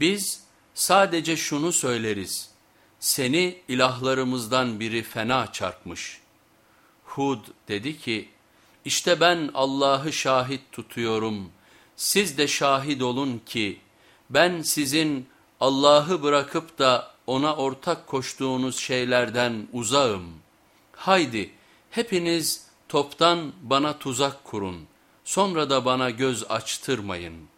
Biz sadece şunu söyleriz, seni ilahlarımızdan biri fena çarpmış. Hud dedi ki, işte ben Allah'ı şahit tutuyorum, siz de şahit olun ki, ben sizin Allah'ı bırakıp da ona ortak koştuğunuz şeylerden uzağım. Haydi hepiniz toptan bana tuzak kurun, sonra da bana göz açtırmayın.''